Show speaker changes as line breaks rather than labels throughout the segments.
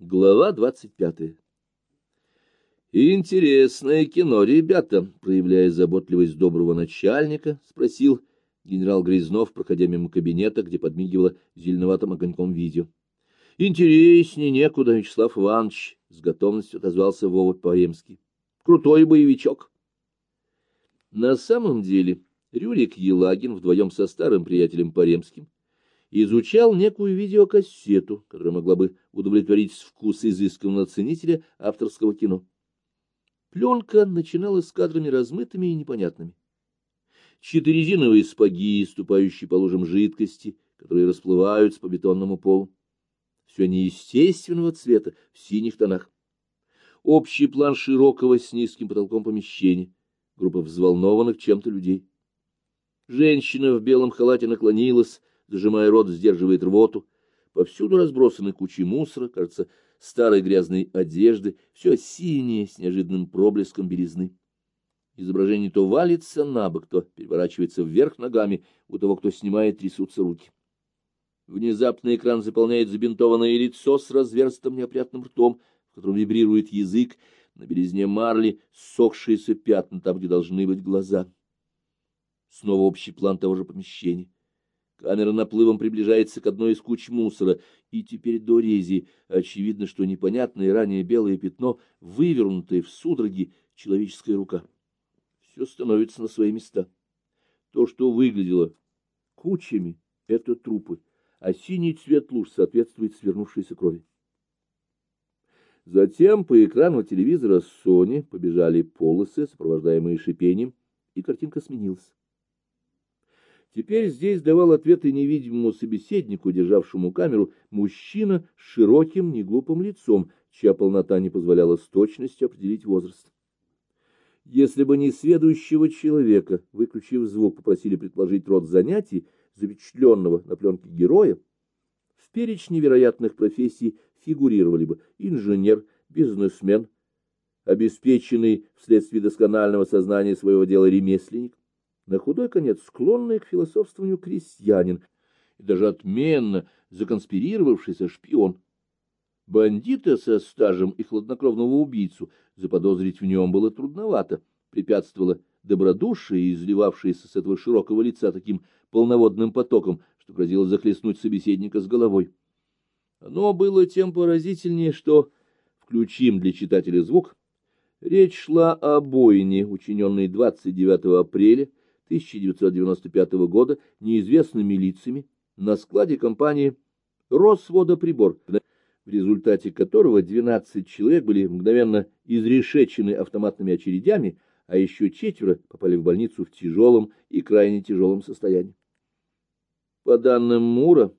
Глава двадцать пятая «Интересное кино, ребята», — проявляя заботливость доброго начальника, спросил генерал Грязнов, проходя мимо кабинета, где подмигивало зеленоватым огоньком видео. «Интереснее некуда, Вячеслав Иванович», — с готовностью отозвался Вова Поремский. «Крутой боевичок». На самом деле Рюрик Елагин вдвоем со старым приятелем Поремским изучал некую видеокассету, которая могла бы удовлетворить вкус изысканного ценителя авторского кино. Пленка начиналась с кадрами размытыми и непонятными. Четыре резиновые спаги, ступающие по лужам жидкости, которые расплываются по бетонному полу. Все неестественного цвета, в синих тонах. Общий план широкого с низким потолком помещения, группа взволнованных чем-то людей. Женщина в белом халате наклонилась, зажимая рот, сдерживает рвоту. Повсюду разбросаны кучи мусора, кажется, старой грязной одежды, все синее с неожиданным проблеском белизны. Изображение то валится на бок, то переворачивается вверх ногами, у того, кто снимает, трясутся руки. Внезапно экран заполняет забинтованное лицо с разверстым неопрятным ртом, в котором вибрирует язык, на белизне марли сохшиеся пятна там, где должны быть глаза. Снова общий план того же помещения. Камера наплывом приближается к одной из куч мусора, и теперь до рези очевидно, что непонятное ранее белое пятно, вывернутое в судороги, человеческая рука. Все становится на свои места. То, что выглядело кучами, — это трупы, а синий цвет луж соответствует свернувшейся крови. Затем по экрану телевизора Sony побежали полосы, сопровождаемые шипением, и картинка сменилась. Теперь здесь давал ответы невидимому собеседнику, державшему камеру, мужчина с широким, неглупым лицом, чья полнота не позволяла с точностью определить возраст. Если бы не следующего человека, выключив звук, попросили предположить род занятий, запечатленного на пленке героя, в перечне вероятных профессий фигурировали бы инженер, бизнесмен, обеспеченный вследствие досконального сознания своего дела ремесленник, на худой конец склонный к философствованию крестьянин и даже отменно законспирировавшийся шпион. Бандита со стажем и хладнокровного убийцу заподозрить в нем было трудновато, препятствовало добродушие, изливавшееся с этого широкого лица таким полноводным потоком, что грозило захлестнуть собеседника с головой. Оно было тем поразительнее, что, включим для читателя звук, речь шла о бойне, учиненной 29 апреля 1995 года неизвестными лицами на складе компании «Росводоприбор», в результате которого 12 человек были мгновенно изрешечены автоматными очередями, а еще четверо попали в больницу в тяжелом и крайне тяжелом состоянии. По данным Мура,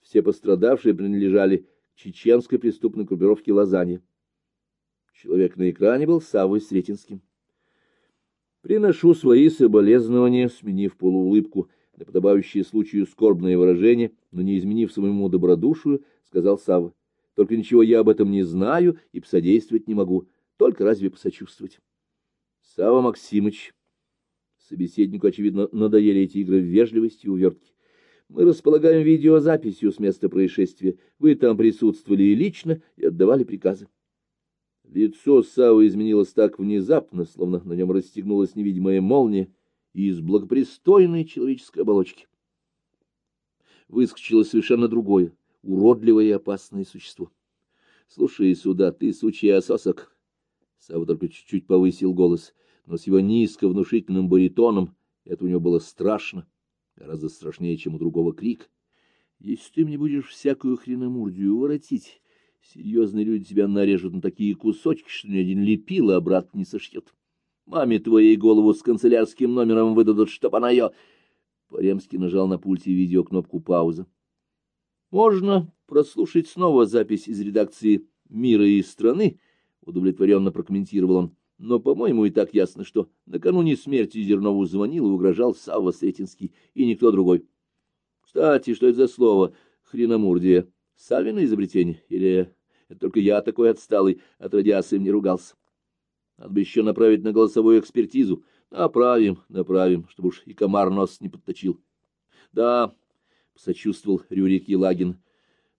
все пострадавшие принадлежали чеченской преступной группировке «Лазанья». Человек на экране был Савой Сретенским. Приношу свои соболезнования, сменив полуулыбку на подобающее случаю скорбное выражение, но не изменив своему добродушию, сказал Савва. Только ничего я об этом не знаю и посодействовать не могу, только разве посочувствовать. Савва Максимыч. Собеседнику, очевидно, надоели эти игры в вежливости и увертки. Мы располагаем видеозаписью с места происшествия. Вы там присутствовали и лично и отдавали приказы. Лицо Савы изменилось так внезапно, словно на нем расстегнулась невидимая молния из благопристойной человеческой оболочки. Выскочило совершенно другое, уродливое и опасное существо. — Слушай сюда, ты сучий ососок! Сава только чуть-чуть повысил голос, но с его низко-внушительным баритоном это у него было страшно, гораздо страшнее, чем у другого крик. — Если ты мне будешь всякую хреномурдию воротить Серьезные люди тебя нарежут на такие кусочки, что ни один лепила обратно не сошьет. Маме твоей голову с канцелярским номером выдадут, чтоб она ее... Поремский нажал на пульте видео кнопку «Пауза». Можно прослушать снова запись из редакции «Мира и страны», — удовлетворенно прокомментировал он. Но, по-моему, и так ясно, что накануне смерти Зернову звонил и угрожал Савва Сретенский и никто другой. Кстати, что это за слово «хреномурдия»? Савина изобретение? Или это только я такой отсталый, отродясь им не ругался? Надо бы еще направить на голосовую экспертизу. Направим, направим, чтобы уж и комар нос не подточил. Да, — посочувствовал Рюрик Елагин,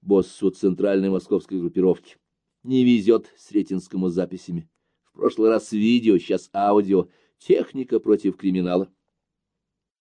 боссу центральной московской группировки. Не везет Сретенскому записями. В прошлый раз видео, сейчас аудио. Техника против криминала.